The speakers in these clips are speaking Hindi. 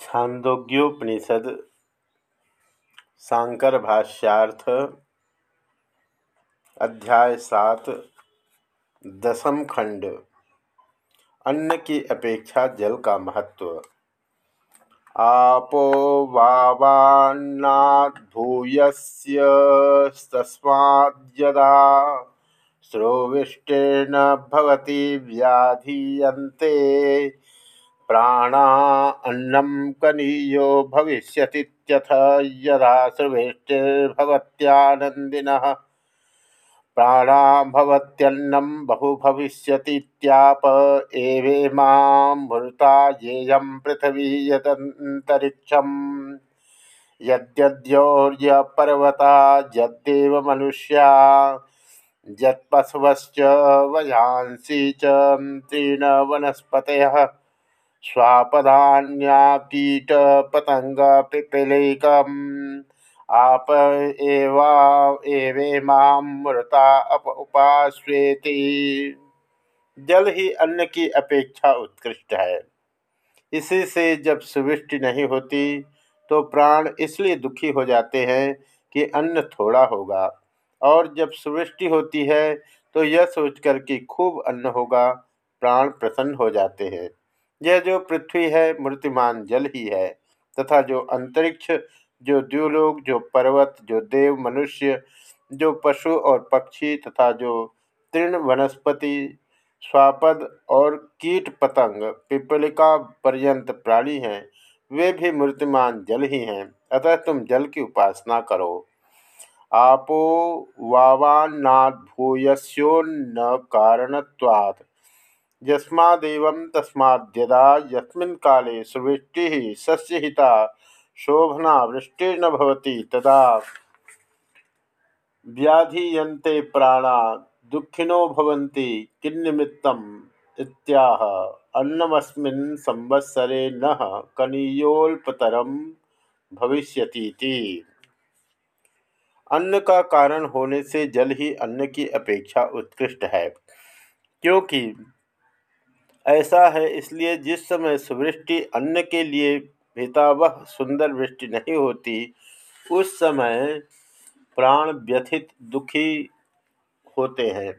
छांदोग्योपनिषद शांकर भाष्यार्थ अध्याय सात, दसम खंड। अन्न की अपेक्षा जल का महत्व। आपो वावान्नात् भूयस्यस्तस्माद्यदा स्रोविष्टेर्न भवति व्याधीयन्ते प्राणा अन्नम कनीयो भविष्यतीत्यथ यदा सर्वेष्टिर्भवत्यानन्दिनः। प्राणा भवत्यन्नं बहु भविष्यतीत्याप एवेमामृता येयं पृथिवी यदन्तरिक्षम्। यद्यद्योर्यपर्वता यद्देवमनुष्या यत्पशवश्च वयांसी च तीर्ण स्वापदान्याकीटपतङ्गपिपीलिकम् आप एवा एवेमामृता अप उपास्वेति। जल ही अन्न की अपेक्षा उत्कृष्ट है। इसी से जब सुविष्टि नहीं होती तो प्राण इसलिए दुखी हो जाते हैं कि अन्न थोड़ा होगा। और जब सुवृष्टि होती है तो यह सोचकर कि खूब अन्न होगा, प्राण प्रसन्न हो जाते हैं। यह जो पृथ्वी है, मूर्तिमान जल ही है, तथा जो अंतरिक्ष, जो द्व्यूलोक जो पर्वत, जो देव, मनुष्य, जो पशु और पक्षी, तथा जो तृण वनस्पति, स्वापद और कीट पतंग, पिपलिका पर्यंत प्राणी हैं, वे भी मूर्तिमान जल ही हैं, अतः तुम जल की उपासना करो। आपो वावान्नाद भूयस्योन्न कारणत्वात् यस्मादेव तस्माद्यदा, यस्मिन् काले सुवृष्टि सस्यहिता, शोभना वृष्टिर्न भवति तदा व्याधीयन्ते प्राणा दुःखिनो भवन्ति किन्निमित्तम् इत्याह। अन्नमस्मिन् संवत्सरे न कनीयोल्पतरम भविष्यतीति। अन्न का कारण होने से जल ही अन्न की अपेक्षा उत्कृष्ट है, क्योंकि ऐसा है इसलिए जिस समय सुवृष्टि अन्न के लिए वह सुंदर वृष्टि नहीं होती, उस समय प्राण व्यथित दुखी होते हैं।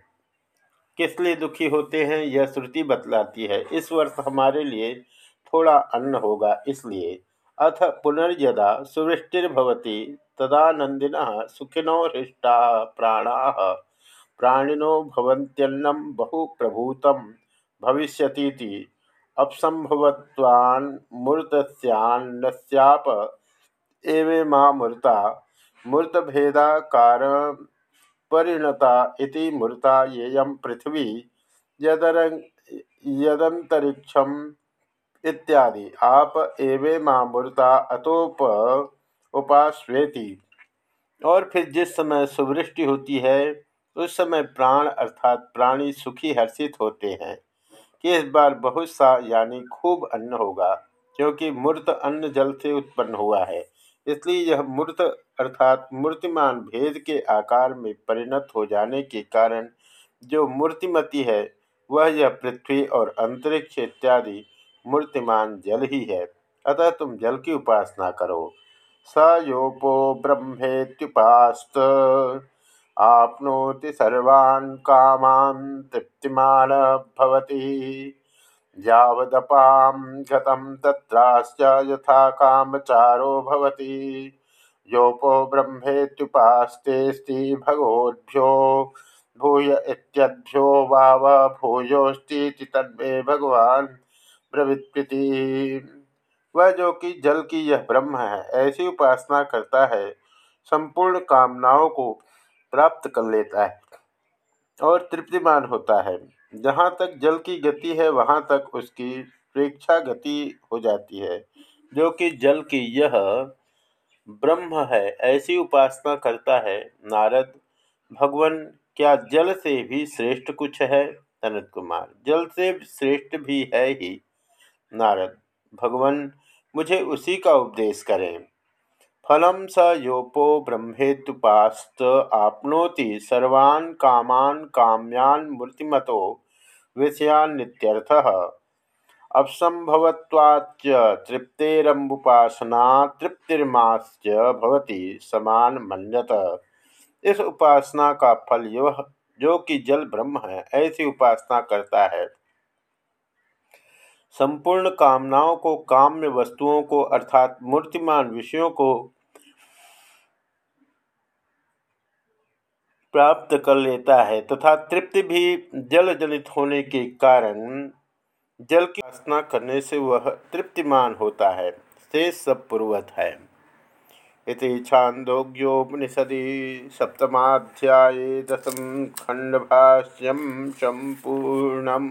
किस लिए दुखी होते हैं, यह श्रुति बतलाती है। इस वर्ष हमारे लिए थोड़ा अन्न होगा इसलिए। अथ पुनर्यदा सुवृष्टिर्भवती तदानंदिन सुखिनो हृष्टा प्राणा। प्राणिनो बहु प्रभूतम भविष्यतीति अपसंभवत्वान्मूर्तस्यान्नस्याप एवेमामूर्ता मूर्तभेदाकार परिणता इति मूर्ता येयं पृथ्वी यदर यदंतरिक्षम इत्यादि। आप एवेमामूर्ता अतोप उपास्वेति और फिर जिस समय सुवृष्टि होती है, उस समय प्राण अर्थात प्राणी सुखी हर्षित होते हैं। कि इस बार बहुत सा यानी खूब अन्न होगा, क्योंकि मूर्त अन्न जल से उत्पन्न हुआ है। इसलिए यह मूर्त अर्थात मूर्तिमान भेद के आकार में परिणत हो जाने के कारण जो मूर्तिमती है, वह यह पृथ्वी और अंतरिक्ष इत्यादि मूर्तिमान जल ही है। अतः तुम जल की उपासना करो। स योपो ब्रह्मेत्युपास्त। आपनोति सर्वान् कामान् तृप्तिमान भवति। यावदपां गतं तत्राश्च यथा कामचारो भवति। योपो ब्रह्मेत्युपास्तेऽस्ति भगवोभ्यो भूय इत्यद्भ्यो वाव भूयोस्तीति तन्मे भगवान प्रवृत्ति वह जो कि जल की यह ब्रह्म है, ऐसी उपासना करता है, संपूर्ण कामनाओं को प्राप्त कर लेता है और तृप्तिमान होता है। जहाँ तक जल की गति है, वहाँ तक उसकी प्रेक्षा गति हो जाती है, जो कि जल की यह ब्रह्म है। ऐसी उपासना करता है, नारद, भगवान, क्या जल से भी श्रेष्ठ कुछ है? अनंत कुमार, जल से श्रेष्ठ भी है ही। नारद, भगवान, मुझे उसी का उपदेश करें। फलम स योपो ब्रह्मेत्युपास्त आपनोति सर्वान् कामान् काम्यान् मूर्तिमतो विषयान्नित्यर्थः। अपसंभवत्वाच्च तृप्तेरम्बुपासना तृप्तिर्माश्च भवति समान मन्यत। इस उपासना का फल यह जो कि जल ब्रह्म है, ऐसी उपासना करता है। संपूर्ण कामनाओं को, काम्य वस्तुओं को, अर्थात मूर्तिमान विषयों को प्राप्त कर लेता है तथा तृप्ति भी जल जनित होने के कारण जल की उपासना करने से वह तृप्तिमान होता है। शेष सब पूर्वत है। इति छांदोग्योपनिषदि सप्तमाध्याये दशम खंडभाष्यम संपूर्णम।